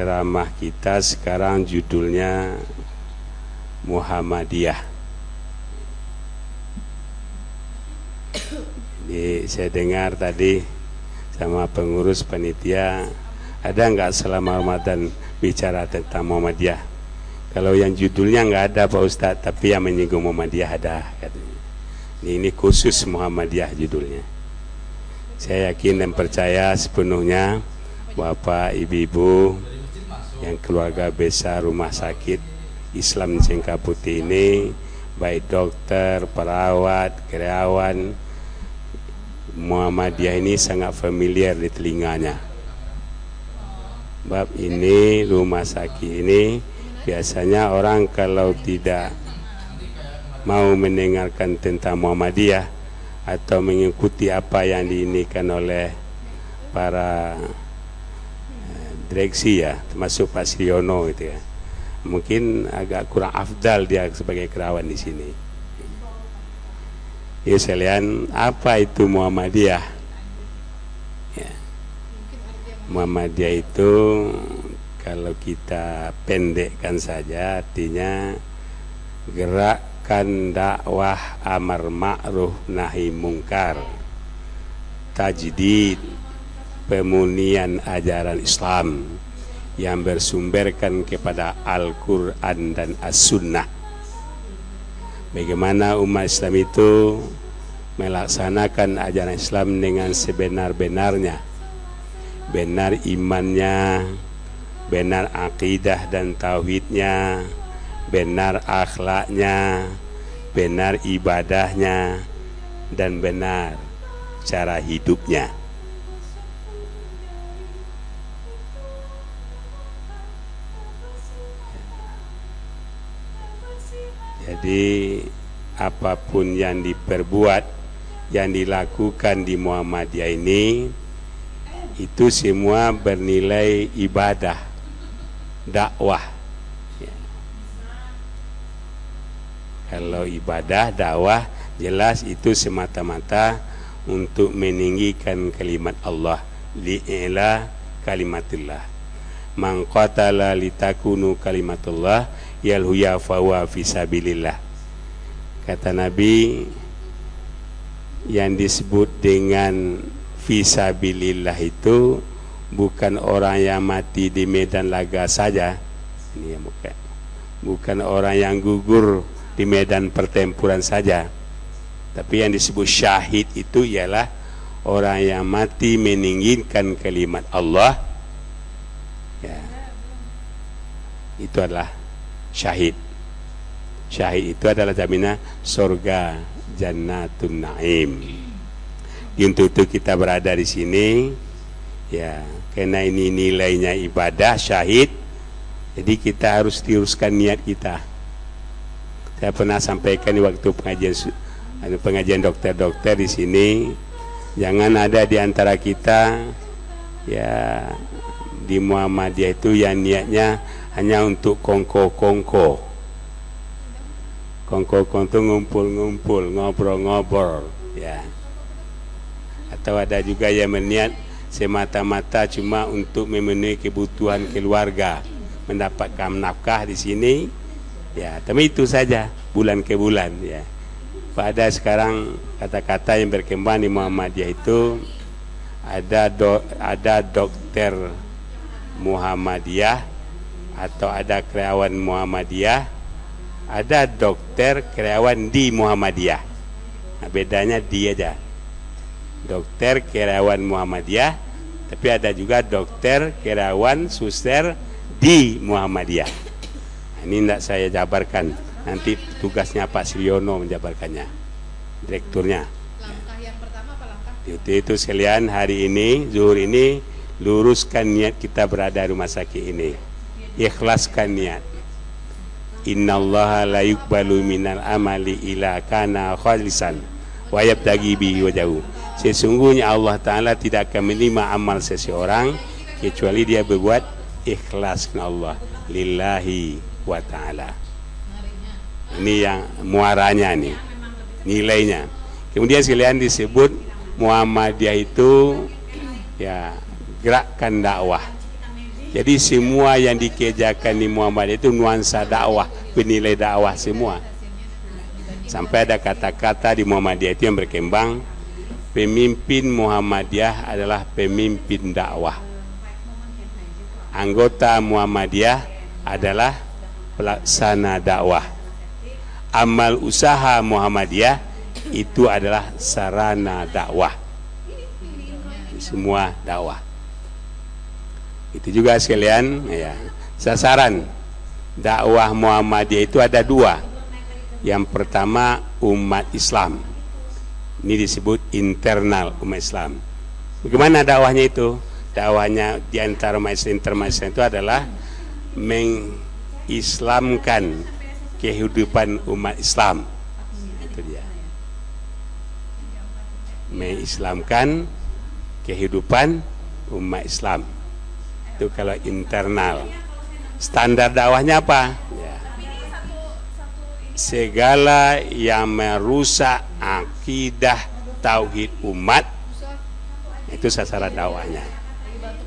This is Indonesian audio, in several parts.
ceramah kita sekarang judulnya Muhammadiyah. Jadi saya dengar tadi sama pengurus panitia ada nggak selama Ramadan bicara tentang Muhammadiyah? Kalau yang judulnya nggak ada Pak Ustadz, tapi yang menyinggung Muhammadiyah ada katanya. Ini, ini khusus Muhammadiyah judulnya. Saya yakin dan percaya sepenuhnya Bapak, Ibu-ibu yang keluarga besar rumah sakit Islam Cengka Putih ini baik dokter, perawat, karyawan Muhammadiyah ini sangat familiar di telinganya. Bab ini rumah sakit ini biasanya orang kalau tidak mau mendengarkan tentang Muhammadiyah atau mengikuti apa yang diinikan oleh para direksi ya termasuk Pak Siriono itu ya. Mungkin agak kurang afdal dia sebagai kerawan di sini. Ya sekalian apa itu Muhammadiyah? Ya. Muhammadiyah itu kalau kita pendekkan saja artinya gerak melakukan dakwah amar ma'ruf nahi mungkar tajdid pemunian ajaran Islam yang bersumberkan kepada Al-Quran dan As-Sunnah bagaimana umat Islam itu melaksanakan ajaran Islam dengan sebenar-benarnya benar imannya benar akidah dan tauhidnya benar akhlaknya, benar ibadahnya, dan benar cara hidupnya. Jadi apa pun yang diperbuat, yang dilakukan di Muhammadiyah ini itu semua bernilai ibadah, dakwah. Kalau ibadah, dakwah jelas itu semata-mata untuk meninggikan kalimat Allah. Li'ila kalimatillah. Man qatala litakunu kalimatullah yalhuya fawa fisabilillah. Kata Nabi yang disebut dengan fisabilillah itu bukan orang yang mati di medan laga saja. Ini ya bukan. Bukan orang yang gugur di medan pertempuran saja. Tapi yang disebut syahid itu ialah orang yang mati meninggikan kalimat Allah. Ya. Itu adalah syahid. Syahid itu adalah jaminan surga jannatun naim. Untuk itu kita berada di sini ya karena ini nilainya ibadah syahid jadi kita harus teruskan niat kita saya pernah sampaikan di waktu pengajian pengajian dokter-dokter di sini jangan ada di antara kita ya di Muhammadiyah itu yang niatnya hanya untuk kongko-kongko. Kongko-kongko ngumpul-ngumpul ngobrol-ngobrol ya. Atau ada juga yang berniat semata-mata cuma untuk memenuhi kebutuhan keluarga mendapatkan nafkah di sini Ya, tapi itu saja bulan ke bulan ya. Pada sekarang kata-kata yang berkembang di Muhammadiyah itu ada do, ada dokter Muhammadiyah atau ada karyawan Muhammadiyah, ada dokter karyawan di Muhammadiyah. Nah, bedanya dia aja. Dokter karyawan Muhammadiyah, tapi ada juga dokter karyawan suster di Muhammadiyah. Ini tidak saya jabarkan. Nanti tugasnya Pak Siriono menjabarkannya. Direkturnya. Langkah yang pertama apa langkah? Itu, itu sekalian hari ini, zuhur ini, luruskan niat kita berada di rumah sakit ini. Ikhlaskan niat. Inna Allah la yukbalu minal amali ila kana khalisan wa yabtagi bihi wajahu. Sesungguhnya Allah Ta'ala tidak akan menerima amal seseorang kecuali dia berbuat ikhlas Allah lillahi wa taala. Ini yang muaranya nih. Nilainya. Kemudian sekalian disebut Muhammadiyah itu ya gerakan dakwah. Jadi semua yang dikerjakan di Muhammadiyah itu nuansa dakwah, penilai dakwah semua. Sampai ada kata-kata di Muhammadiyah itu yang berkembang, pemimpin Muhammadiyah adalah pemimpin dakwah. Anggota Muhammadiyah adalah pelaksana dakwah. Amal usaha Muhammadiyah itu adalah sarana dakwah. Semua dakwah. Itu juga sekalian ya. Sasaran dakwah Muhammadiyah itu ada dua. Yang pertama umat Islam. Ini disebut internal umat Islam. Bagaimana dakwahnya itu? Dakwahnya di antara umat Islam, Islam itu adalah mengislamkan kehidupan umat Islam. Itu dia. Mengislamkan kehidupan umat Islam itu kalau internal. Standar dakwahnya apa? Ya. segala yang merusak akidah tauhid umat itu sasaran dakwahnya.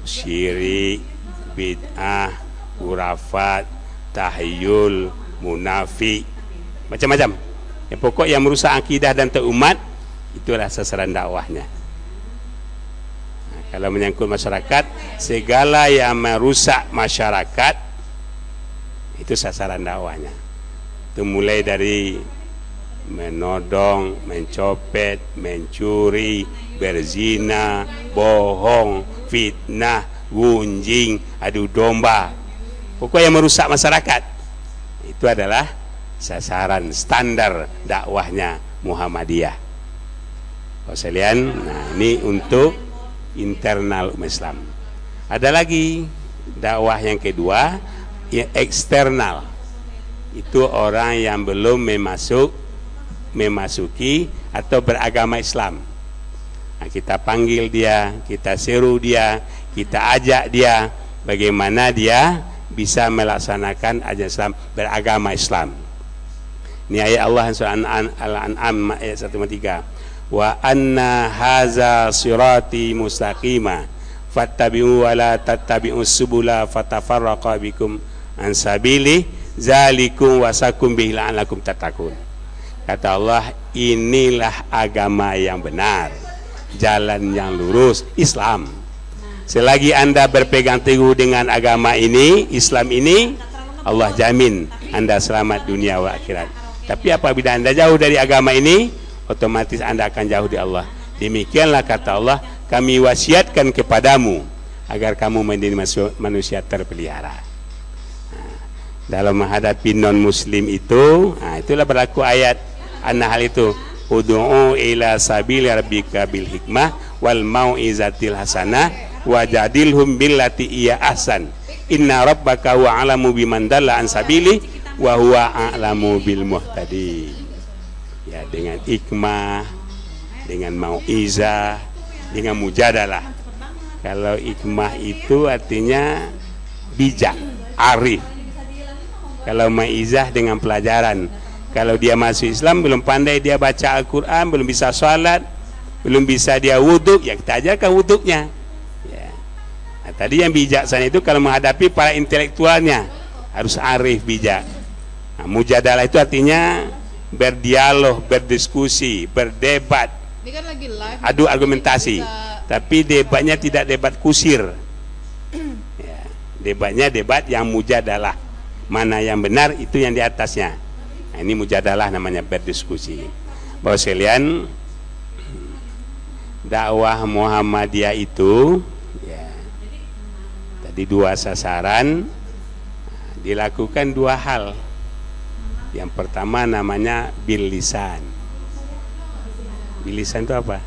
Syirik bid'ah urafat tahyul munafik macam-macam. Yang pokok yang merusak akidah dan umat itulah sasaran dakwahnya kalau menyangkut masyarakat segala yang merusak masyarakat itu sasaran dakwahnya itu mulai dari menodong, mencopet, mencuri, berzina, bohong, fitnah, gunjing, adu domba. Pokoknya yang merusak masyarakat itu adalah sasaran standar dakwahnya Muhammadiyah. Kau nah ini untuk internal umat Islam. Ada lagi dakwah yang kedua yang eksternal. Itu orang yang belum memasuk memasuki atau beragama Islam. Nah, kita panggil dia, kita seru dia, kita ajak dia bagaimana dia bisa melaksanakan ajaran Islam beragama Islam. Ini ayat Allah surah Al-An'am ayat 103 wa anna haza sirati mustaqima. Fattabi'u wa la tattabi'u subula fatafarraqa bikum an sabili. Zalikum wasakum bihi la'allakum tattaqun. Kata Allah inilah agama yang benar. Jalan yang lurus Islam. Selagi anda berpegang teguh dengan agama ini Islam ini Allah jamin anda selamat dunia wa akhirat. Tapi apabila anda? Jauh dari agama ini otomatis anda akan jauh di Allah. Demikianlah kata Allah kami wasiatkan kepadamu agar kamu menjadi manusia terpelihara. Nah, dalam menghadapi non muslim itu nah, itulah berlaku ayat. Anna hal itu ud'u ila sabili rabbika bil hikmah wal mau'izatil hasanah wajadilhum billati iya ahsan. Inna rabbaka wa alamu biman dalla an sabili wa huwa a'lamu bil muhtadin ya dengan ikmah dengan mauizah dengan mujadalah. Kalau ikmah itu artinya bijak arif. Kalau maizah dengan pelajaran. Kalau dia masuk Islam belum pandai dia baca Al-Quran belum bisa sholat belum bisa dia wuduk ya kita ajarkan wuduknya. Ya. nah, tadi yang bijaksana itu kalau menghadapi para intelektualnya harus arif bijak. Nah, mujadalah itu artinya berdialog, berdiskusi, berdebat. Ini kan lagi live. Adu argumentasi. Bisa... Tapi debatnya tidak debat kusir. ya, debatnya debat yang mujadalah. Mana yang benar itu yang di atasnya. Nah, ini mujadalah namanya berdiskusi. Bahwa sekalian dakwah Muhammadiyah itu ya, tadi dua sasaran dilakukan dua hal yang pertama namanya bil lisan. Bil lisan itu apa?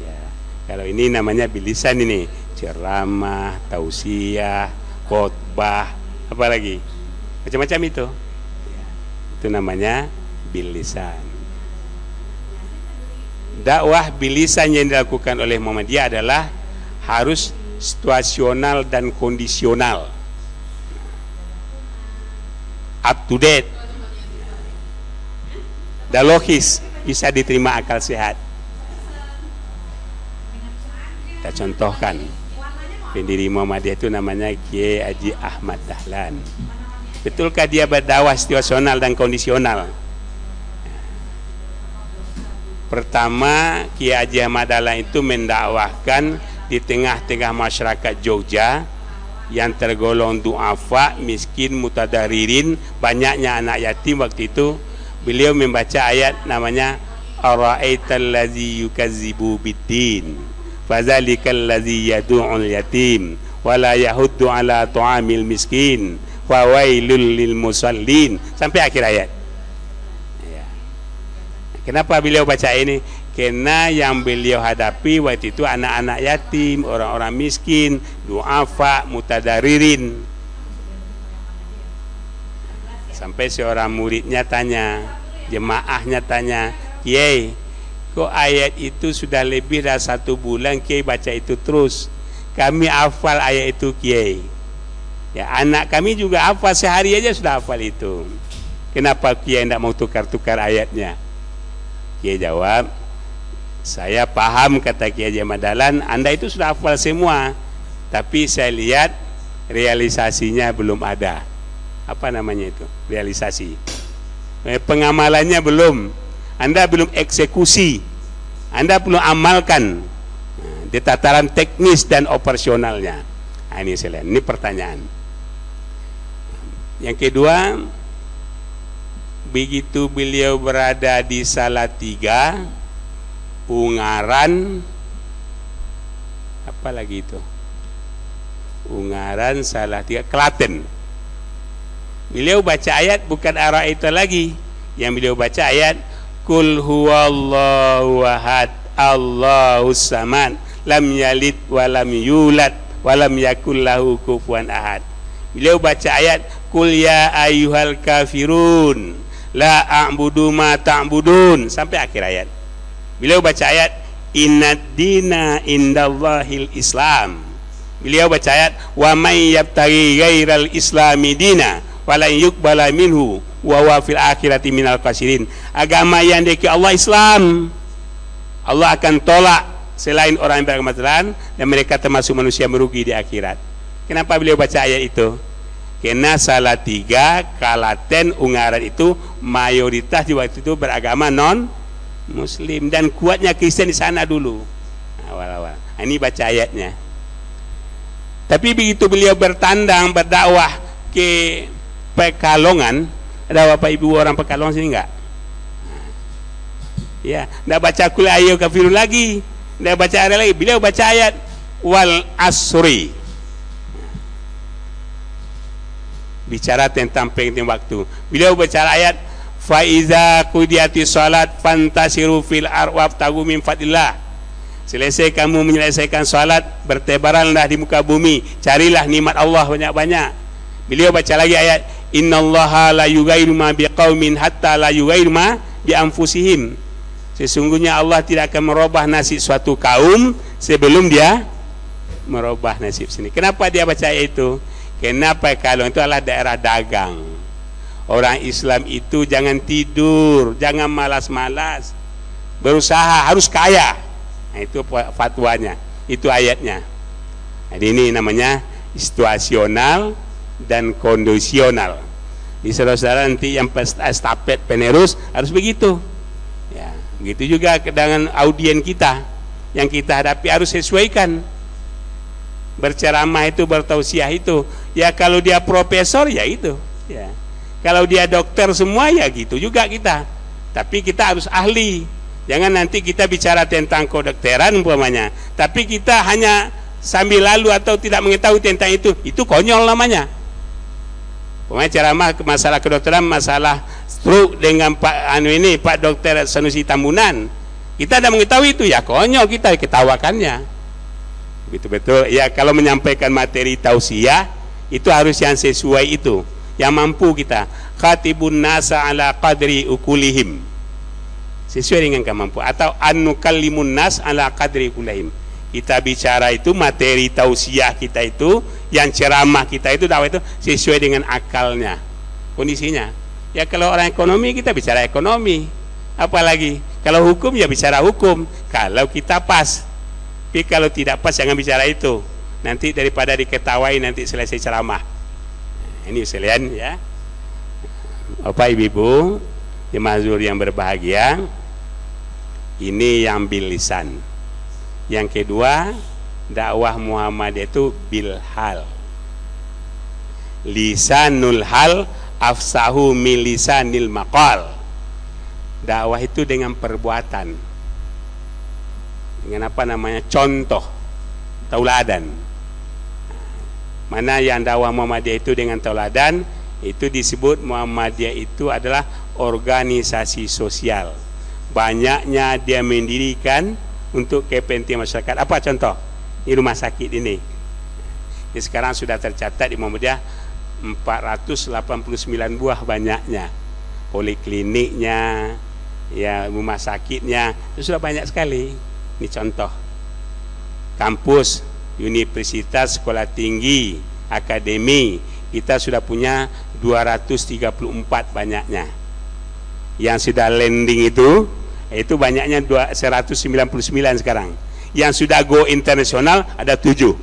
Ya, kalau ini namanya bil lisan ini ceramah, tausiah, khotbah, apa lagi? Macam-macam itu. Ya, itu namanya bil lisan. Dakwah bilisan yang dilakukan oleh Muhammadiyah adalah harus situasional dan kondisional up to date. Dan logis bisa diterima akal sehat. Kita contohkan. Pendiri Muhammadiyah itu namanya Kiai Haji Ahmad Dahlan. Betulkah dia berdakwah situasional dan kondisional? Pertama Kiai Haji Ahmad Dahlan itu mendakwahkan di tengah-tengah masyarakat Jogja yang tergolong duafa, miskin, mutadaririn, banyaknya anak yatim waktu itu. Beliau membaca ayat namanya ara'aital ladzi yukazzibu biddin fadzalikal ladzi yad'ul yatim wala yahuddu ala tu'amil miskin fawailul lil musallin. Sampai akhir ayat. Ya. kenapa beliau baca ini karena yang beliau hadapi waktu itu anak-anak yatim, orang-orang miskin, duafa, mutadaririn. Sampai seorang muridnya tanya, jemaahnya tanya, Kiai, kok ayat itu sudah lebih dari satu bulan Kiai baca itu terus. Kami hafal ayat itu Kiai. Ya anak kami juga hafal sehari aja sudah hafal itu. Kenapa Kiai tidak mau tukar-tukar ayatnya? Kiai jawab, saya paham kata Kiai Madalan, Anda itu sudah hafal semua. Tapi saya lihat realisasinya belum ada. Apa namanya itu? Realisasi. Eh, pengamalannya belum. Anda belum eksekusi. Anda belum amalkan nah, di tataran teknis dan operasionalnya. Nah, ini saya lihat. Ini pertanyaan. Yang kedua, begitu beliau berada di Salatiga, Ungaran. Apa lagi itu? Ungaran salah tiga. Klaten beliau baca ayat bukan arah itu lagi. Yang beliau baca ayat Kul huwallahu ahad Allahu samad lam yalid walam yulad walam yakul lahu kufuwan ahad. Beliau baca ayat Kul ya ayyuhal kafirun la a'budu ma ta'budun. Sampai akhir ayat Beliau baca ayat Inna dina indallahil Islam. Beliau baca ayat wa may yabtaghi ghairal islami dina falan yuqbala minhu wa huwa fil akhirati minal khasirin. Agama yang diki Allah Islam. Allah akan tolak selain orang yang beragama Islam dan mereka termasuk manusia merugi di akhirat. Kenapa beliau baca ayat itu? Karena salah tiga Kalaten Ungaran itu mayoritas di waktu itu beragama non Muslim dan kuatnya Kristen di sana dulu awal-awal. Nah, ini baca ayatnya. Tapi begitu beliau bertandang berdakwah ke Pekalongan, ada bapak ibu orang Pekalongan sini enggak? Ya, enggak baca kul ayo kafiru lagi. Enggak baca ayat lagi. Beliau baca ayat wal asri. Bicara tentang penting waktu. Beliau baca ayat Faiza kudiyati salat fantasiru fil arwab tagu min fadillah. Selesai kamu menyelesaikan salat, bertebaranlah di muka bumi, carilah nikmat Allah banyak-banyak. Beliau baca lagi ayat Innallaha la yughayyiru ma biqaumin hatta la yughayyiru ma bi anfusihim. Sesungguhnya Allah tidak akan merubah nasib suatu kaum sebelum dia merubah nasib sini. Kenapa dia baca ayat itu? Kenapa kalau itu adalah daerah dagang Orang Islam itu jangan tidur, jangan malas-malas. Berusaha harus kaya. Nah, itu fatwanya, itu ayatnya. Jadi ini namanya situasional dan kondisional. Di saudara-saudara nanti yang estafet penerus harus begitu. Ya, begitu juga dengan audien kita yang kita hadapi harus sesuaikan. Berceramah itu bertausiah itu. Ya kalau dia profesor ya itu. Ya kalau dia dokter semua ya gitu juga kita. Tapi kita harus ahli. Jangan nanti kita bicara tentang kedokteran umpamanya, tapi kita hanya sambil lalu atau tidak mengetahui tentang itu, itu konyol namanya. Pemain ceramah masalah kedokteran, masalah stroke dengan Pak anu ini Pak Dokter Sanusi Tambunan. Kita tidak mengetahui itu ya konyol kita ketawakannya. Betul betul. Ya kalau menyampaikan materi tausiah itu harus yang sesuai itu yang mampu kita. Khatibun nasa ala qadri ukulihim. Sesuai dengan kemampuan. Atau anukallimun nas ala qadri ukulihim. Kita bicara itu materi tausiah kita itu yang ceramah kita itu dakwah itu sesuai dengan akalnya. Kondisinya. Ya kalau orang ekonomi kita bicara ekonomi. Apalagi kalau hukum ya bicara hukum. Kalau kita pas. Tapi kalau tidak pas jangan bicara itu. Nanti daripada diketawai nanti selesai ceramah ini sekalian ya. Bapak Ibu jemaah zuhur yang berbahagia ini yang bil lisan yang kedua dakwah Muhammad itu bil hal lisanul hal afsahu milisanil maqal. Dakwah itu dengan perbuatan. Dengan apa namanya? Contoh tauladan mana yang dakwah Muhammadiyah itu dengan tauladan itu disebut Muhammadiyah itu adalah organisasi sosial. Banyaknya dia mendirikan untuk kepentingan masyarakat. Apa contoh? Di rumah sakit ini. Ini sekarang sudah tercatat di Muhammadiyah 489 buah banyaknya. Polikliniknya ya rumah sakitnya. Itu sudah banyak sekali. Ini contoh. Kampus universitas sekolah tinggi akademi. Kita sudah punya 234 banyaknya. Yang sudah landing itu itu banyaknya 199 sekarang. Yang sudah go internasional ada 7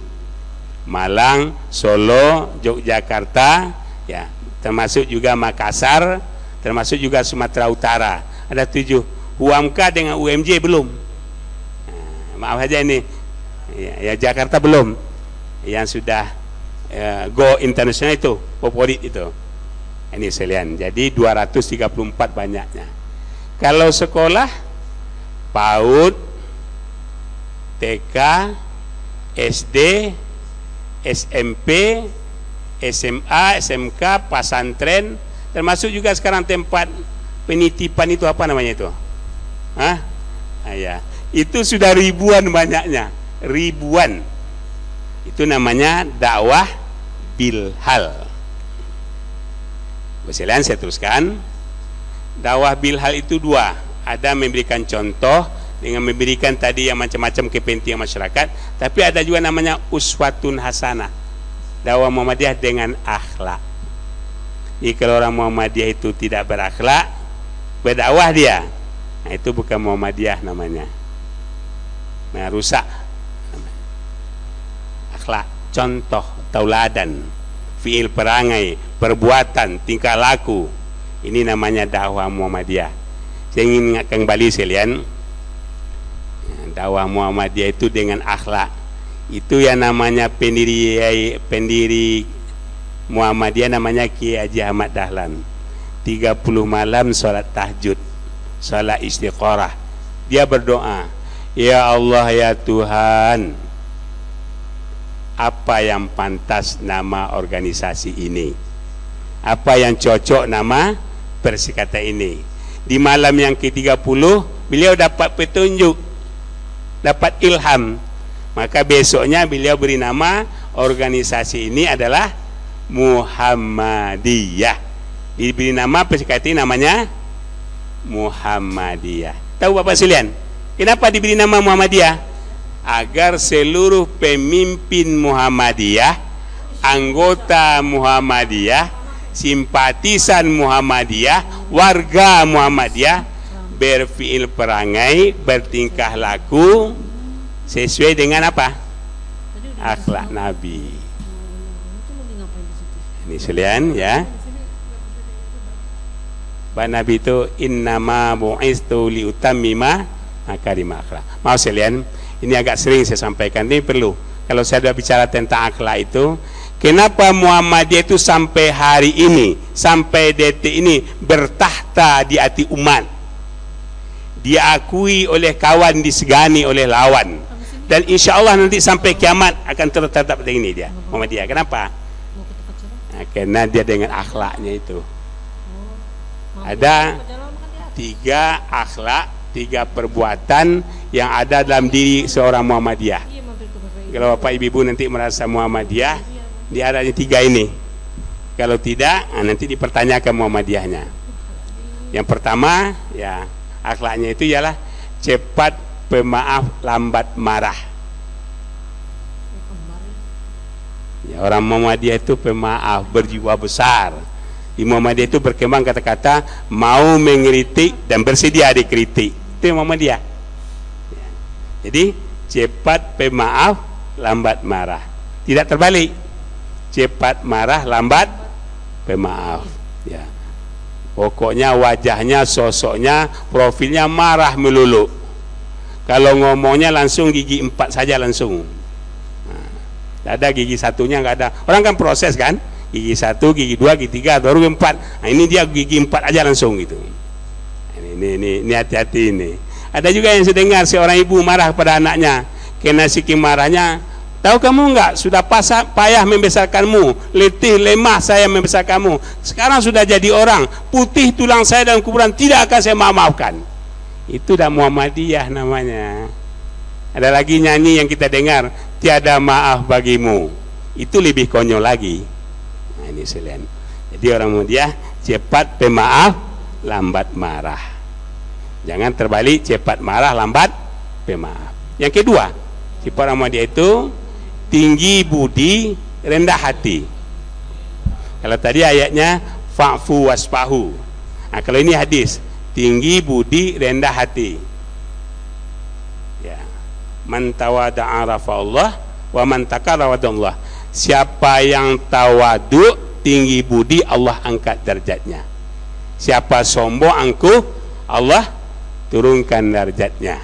Malang, Solo, Yogyakarta ya termasuk juga Makassar termasuk juga Sumatera Utara. Ada tujuh. UAMK dengan UMJ belum. Nah, maaf aja ini ya, ya Jakarta belum yang sudah ya, go internasional itu favorit itu ini sekalian jadi 234 banyaknya kalau sekolah PAUD TK SD SMP SMA SMK pasantren termasuk juga sekarang tempat penitipan itu apa namanya itu? Hah? Ah, ya. Itu sudah ribuan banyaknya, ribuan. Itu namanya dakwah bilhal. Bersilakan saya teruskan. Dakwah bilhal itu dua. Ada memberikan contoh dengan memberikan tadi yang macam-macam kepentingan masyarakat, tapi ada juga namanya uswatun hasanah. Dakwah Muhammadiyah dengan akhlak. Jika kalau orang Muhammadiyah itu tidak berakhlak, berdakwah dia nah, itu bukan Muhammadiyah namanya nah rusak akhlak contoh tauladan fiil perangai perbuatan tingkah laku. Ini namanya dakwah Muhammadiyah. Saya ingin ingatkan kembali sekalian dakwah Muhammadiyah itu dengan akhlak. Itu yang namanya pendiri pendiri Muhammadiyah namanya Kiai Haji Ahmad Dahlan. 30 malam sholat tahajud sholat istiqorah. Dia berdoa ya Allah ya Tuhan apa yang pantas nama organisasi ini apa yang cocok nama persikata ini di malam yang ke-30 beliau dapat petunjuk dapat ilham maka besoknya beliau beri nama organisasi ini adalah Muhammadiyah diberi nama PSKT namanya Muhammadiyah. Tahu Bapak sekalian? Kenapa diberi nama Muhammadiyah? Agar seluruh pemimpin Muhammadiyah, anggota Muhammadiyah, simpatisan Muhammadiyah, warga Muhammadiyah berfiil perangai, bertingkah laku sesuai dengan apa? Akhlak Nabi. Ini sekalian ya. Pak Nabi itu innama bu'istu liutammima makarim akhlak. Mau sekalian, ini agak sering saya sampaikan, ini perlu. Kalau saya sudah bicara tentang akhlak itu, kenapa Muhammadiyah itu sampai hari ini, sampai detik ini bertahta di hati umat. Diakui oleh kawan, disegani oleh lawan. Dan insya Allah nanti sampai kiamat akan tertetap ini dia, Muhammadiyah. Kenapa? Nah, karena dia dengan akhlaknya itu ada tiga akhlak, tiga perbuatan yang ada dalam diri seorang Muhammadiyah. Kalau Bapak Ibu nanti merasa Muhammadiyah, dia ada tiga ini. Kalau tidak, ah, nanti dipertanyakan Muhammadiyahnya. Yang pertama, ya akhlaknya itu ialah cepat pemaaf, lambat marah. Ya, orang Muhammadiyah itu pemaaf, berjiwa besar di Muhammadiyah itu berkembang kata-kata mau mengkritik dan bersedia dikritik itu Muhammadiyah ya. jadi cepat pemaaf lambat marah. Tidak terbalik. Cepat marah lambat pemaaf. Ya. Pokoknya wajahnya sosoknya profilnya marah melulu. Kalau ngomongnya langsung gigi empat saja langsung. Nah, ada gigi satunya nggak ada. Orang kan proses kan? Gigi satu gigi dua gigi tiga baru empat. Nah, ini dia gigi empat aja langsung gitu ini ini ini hati-hati ini ada juga yang sedengar seorang ibu marah pada anaknya kena siking marahnya Tahu kamu enggak sudah pasah, payah membesarkanmu, letih lemah saya membesarkanmu. Sekarang sudah jadi orang, putih tulang saya dalam kuburan tidak akan saya maafkan. Itu dah Muhammadiyah namanya. Ada lagi nyanyi yang kita dengar, tiada maaf bagimu. Itu lebih konyol lagi. Nah, ini selain. Jadi orang Muhammadiyah cepat pemaaf, lambat marah. Jangan terbalik cepat marah, lambat pemaaf. Yang kedua, sifat orang Muhammadiyah itu tinggi budi rendah hati. Kalau tadi ayatnya fa'fu waspahu. Nah, kalau ini hadis tinggi budi rendah hati. Ya. Man Allah wa man Allah siapa yang tawadu tinggi budi Allah angkat derajatnya. Siapa sombong angkuh Allah turunkan derajatnya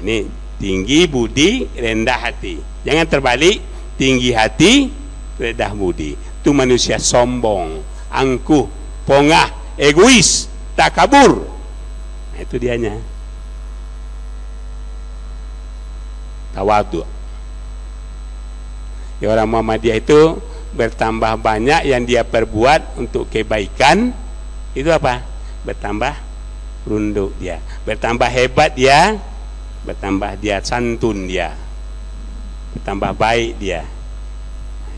ini tinggi budi rendah hati Jangan terbalik, tinggi hati, rendah budi. Itu manusia sombong, angkuh, pongah, egois, takabur. Nah, itu dianya. Tawadu. Ya orang Muhammadiyah itu bertambah banyak yang dia perbuat untuk kebaikan itu apa? Bertambah runduk dia, bertambah hebat dia, bertambah dia santun dia. Bertambah baik dia.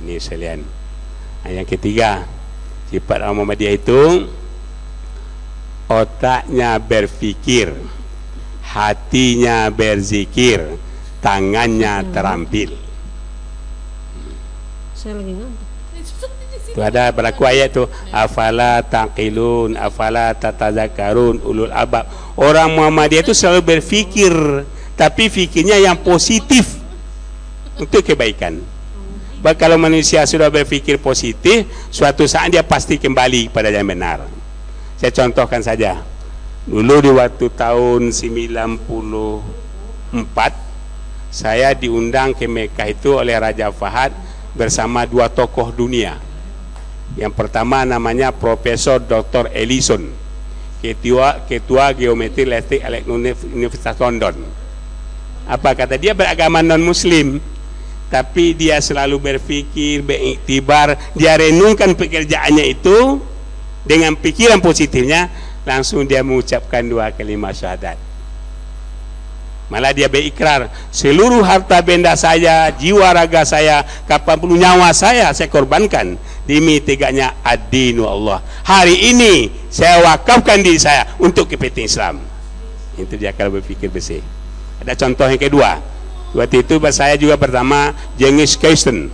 Ini sekalian. Yang ketiga sifat Muhammadiyah itu otaknya berfikir hatinya berzikir tangannya terampil. Saya lagi ngantuk itu ada berlaku ayat tu afala taqilun afala tatazakarun ulul albab orang Muhammadiyah itu selalu berfikir tapi fikirnya yang positif untuk kebaikan. Baik kalau manusia sudah berpikir positif, suatu saat dia pasti kembali pada yang benar. Saya contohkan saja. Dulu di waktu tahun 94 saya diundang ke Mekah itu oleh Raja Fahad bersama dua tokoh dunia. Yang pertama namanya Profesor Dr. Ellison, ketua ketua geometri elektrik Universitas London. Apa kata dia beragama non muslim tapi dia selalu berpikir, beriktibar, dia renungkan pekerjaannya itu dengan pikiran positifnya, langsung dia mengucapkan dua kalimat syahadat. Malah dia berikrar, seluruh harta benda saya, jiwa raga saya, kapan pun nyawa saya, saya korbankan demi tegaknya ad-dinu Allah. Hari ini saya wakafkan diri saya untuk kepentingan Islam. Itu dia kalau berpikir bersih. Ada contoh yang kedua, Waktu itu saya juga pertama Jengis Kaisten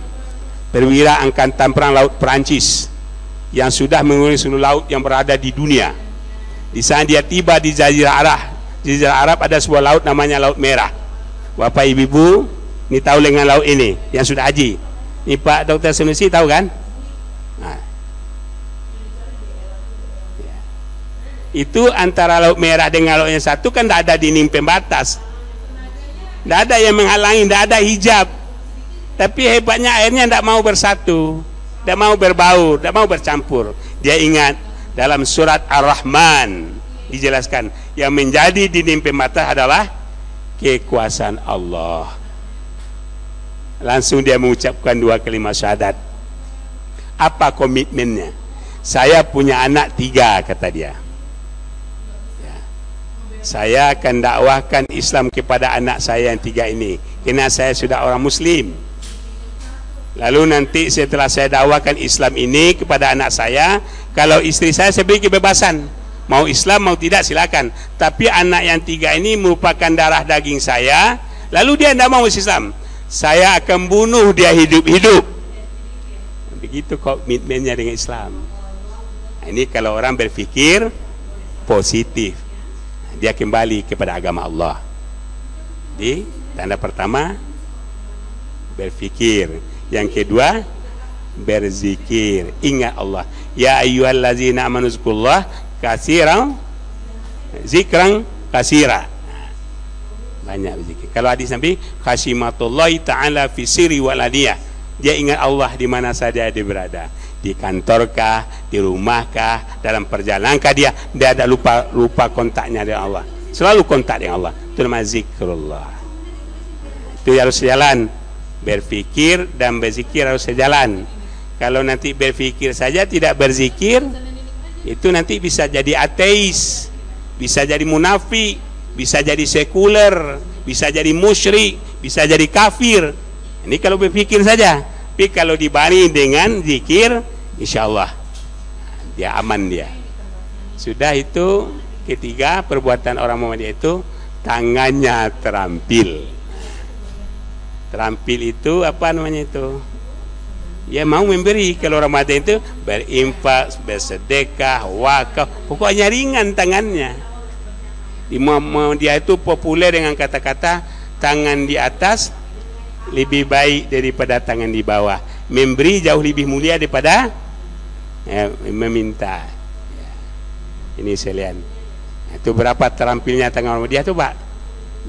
perwira angkatan perang laut Perancis yang sudah mengurus seluruh laut yang berada di dunia. Di sana dia tiba di Jazirah Arab. Jazirah Arab ada sebuah laut namanya Laut Merah. Bapak Ibu, ini tahu dengan laut ini yang sudah haji. Ini Pak Dr. Senusi tahu kan? Nah. Ya. Itu antara Laut Merah dengan Laut satu kan tidak ada dinding pembatas tidak ada yang menghalangi, tidak ada hijab. Tapi hebatnya airnya tidak mau bersatu, tidak mau berbaur, tidak mau bercampur. Dia ingat dalam surat Ar-Rahman dijelaskan yang menjadi dinding pembatas adalah kekuasaan Allah. Langsung dia mengucapkan dua kalimat syahadat. Apa komitmennya? Saya punya anak tiga kata dia saya akan dakwahkan Islam kepada anak saya yang tiga ini. Kerana saya sudah orang muslim. Lalu nanti setelah saya dakwahkan Islam ini kepada anak saya kalau istri saya saya beri kebebasan. Mau Islam mau tidak silakan. Tapi anak yang tiga ini merupakan darah daging saya lalu dia tidak mau Islam. Saya akan bunuh dia hidup-hidup. Begitu komitmennya dengan Islam. Ini kalau orang berfikir positif dia kembali kepada agama Allah. Di tanda pertama berfikir. Yang kedua, berzikir. Ingat Allah. Ya ayyuhallazina amanu zkurullah katsiran zikran kasira. Banyak berzikir. Kalau hadis Nabi, khasymatullahi taala fi sirri wal Dia ingat Allah di mana saja dia berada. Di kantorkah, di rumahkah, dalam perjalanan dia, dia ada lupa lupa kontaknya dengan Allah. Selalu kontak dengan Allah. Itu nama zikrullah. Itu harus jalan. Berfikir dan berzikir harus sejalan. Kalau nanti berfikir saja tidak berzikir, itu nanti bisa jadi ateis, bisa jadi munafik, bisa jadi sekuler, bisa jadi musyrik, bisa jadi kafir. Ini kalau berfikir saja. Tapi kalau dibanding dengan zikir, insya Allah dia aman dia. Sudah itu ketiga perbuatan orang Muhammadiyah itu tangannya terampil. Terampil itu apa namanya itu? Ya mau memberi kalau Ramadan itu berimpak, bersedekah, wakaf, pokoknya ringan tangannya. Dia itu populer dengan kata-kata tangan di atas lebih baik daripada tangan di bawah. Memberi jauh lebih mulia daripada ya, meminta. Ya. Ini sekalian. Itu berapa terampilnya tangan dia tu Pak?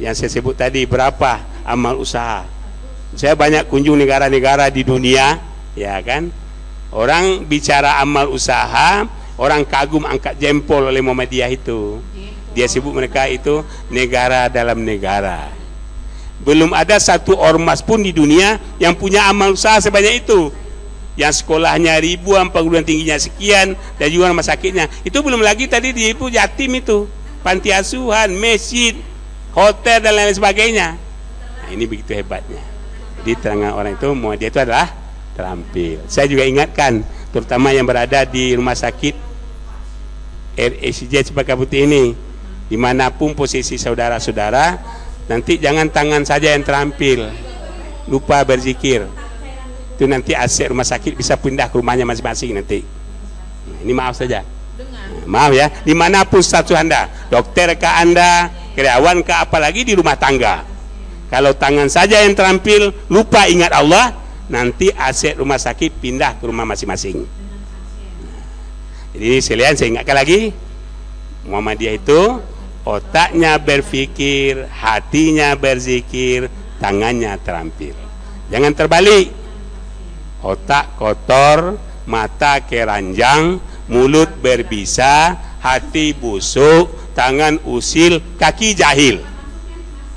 Yang saya sebut tadi berapa amal usaha? Saya banyak kunjung negara-negara di dunia, ya kan? Orang bicara amal usaha, orang kagum angkat jempol oleh Muhammadiyah itu. Dia sebut mereka itu negara dalam negara. Belum ada satu ormas pun di dunia yang punya amal usaha sebanyak itu. Yang sekolahnya ribuan, perguruan tingginya sekian, dan juga rumah sakitnya. Itu belum lagi tadi di itu yatim itu. Panti asuhan, masjid, hotel dan lain sebagainya. Nah, ini begitu hebatnya. Di terangan orang itu mau dia itu adalah terampil. Saya juga ingatkan terutama yang berada di rumah sakit RSJ Cempaka Putih ini di mana pun posisi saudara-saudara nanti jangan tangan saja yang terampil. Lupa berzikir. Itu nanti aset rumah sakit bisa pindah ke rumahnya masing-masing nanti. Ini maaf saja. Maaf ya. Di mana pun status anda. Dokter ke anda karyawan ke apalagi di rumah tangga. Kalau tangan saja yang terampil, lupa ingat Allah, nanti aset rumah sakit pindah ke rumah masing-masing. Jadi sekalian saya ingatkan lagi, Muhammadiyah itu otaknya berfikir, hatinya berzikir, tangannya terampil. Jangan terbalik. Otak kotor, mata keranjang, mulut berbisa, hati busuk, tangan usil, kaki jahil.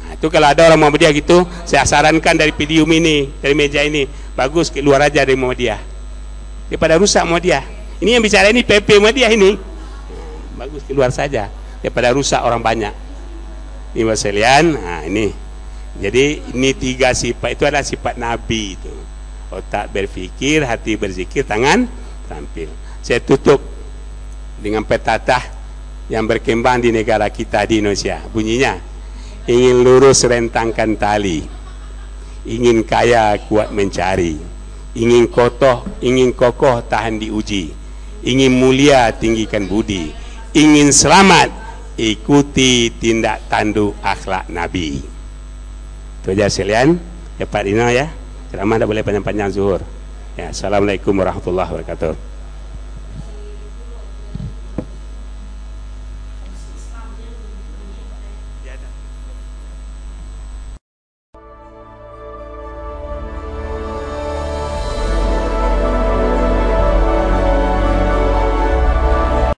Itu kalau ada orang Muhammadiyah gitu, saya sarankan dari podium ini, dari meja ini, bagus keluar aja dari Muhammadiyah. Daripada rusak Muhammadiyah. Ini yang bicara ini PP Muhammadiyah ini. Bagus keluar saja daripada rusak orang banyak. Ini sekalian, nah ini. Jadi ini tiga sifat itu adalah sifat Nabi itu. Otak berfikir, hati berzikir, tangan tampil. Saya tutup dengan petatah yang berkembang di negara kita di Indonesia. Bunyinya, ingin lurus rentangkan tali ingin kaya kuat mencari ingin kokoh ingin kokoh tahan diuji ingin mulia tinggikan budi ingin selamat ikuti tindak tanduk akhlak nabi. Itu aja sekalian cepat ini ya. Ceramah tak boleh panjang-panjang zuhur. Ya assalamualaikum warahmatullahi wabarakatuh